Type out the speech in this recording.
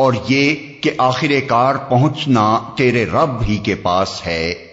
اور یہ کہ آخر کار پہنچنا تیرے رب ہی کے پاس ہے۔